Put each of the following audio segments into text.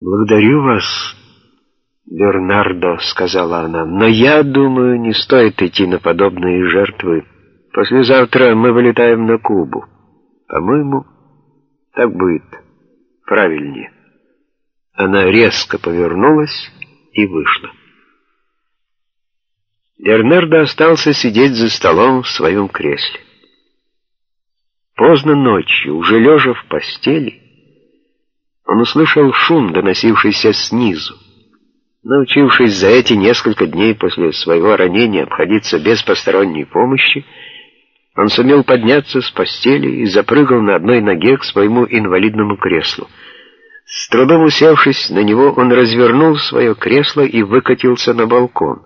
«Благодарю вас, Бернардо», — сказала она, — «но я думаю, не стоит идти на подобные жертвы. Послезавтра мы вылетаем на Кубу. По-моему, так будет правильнее». Она резко повернулась и вышла. Бернардо остался сидеть за столом в своем кресле. Поздно ночью, уже лежа в постели, он услышал шум, доносившийся снизу. Научившись за эти несколько дней после своего ранения обходиться без посторонней помощи, он сумел подняться с постели и запрыгал на одной ноге к своему инвалидному креслу. С трудом усевшись на него, он развернул свое кресло и выкатился на балкон.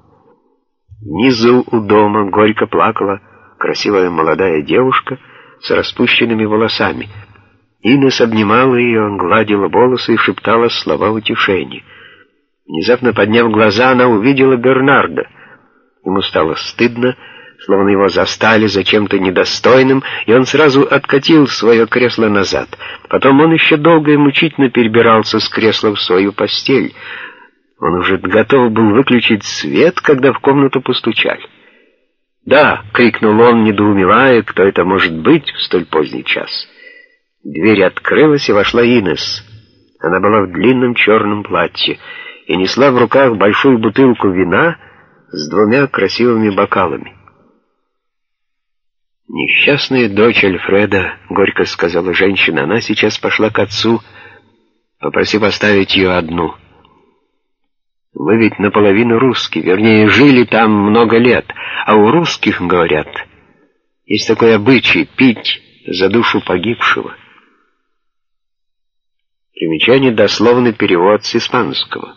Внизу у дома горько плакала красивая молодая девушка с распущенными волосами — Инес обнимала ее, гладила волосы и шептала слова утешения. Внезапно подняв глаза, она увидела Бернарда. Ему стало стыдно, словно его застали за чем-то недостойным, и он сразу откатил свое кресло назад. Потом он еще долго и мучительно перебирался с кресла в свою постель. Он уже готов был выключить свет, когда в комнату постучали. «Да!» — крикнул он, недоумевая, кто это может быть в столь поздний час. Дверь открылась, и вошла Инес. Она была в длинном черном платье и несла в руках большую бутылку вина с двумя красивыми бокалами. «Несчастная дочь Альфреда», — горько сказала женщина, — «она сейчас пошла к отцу, попросив оставить ее одну. Вы ведь наполовину русские, вернее, жили там много лет, а у русских, говорят, есть такой обычай — пить за душу погибшего». Примечание дословный перевод с испанского.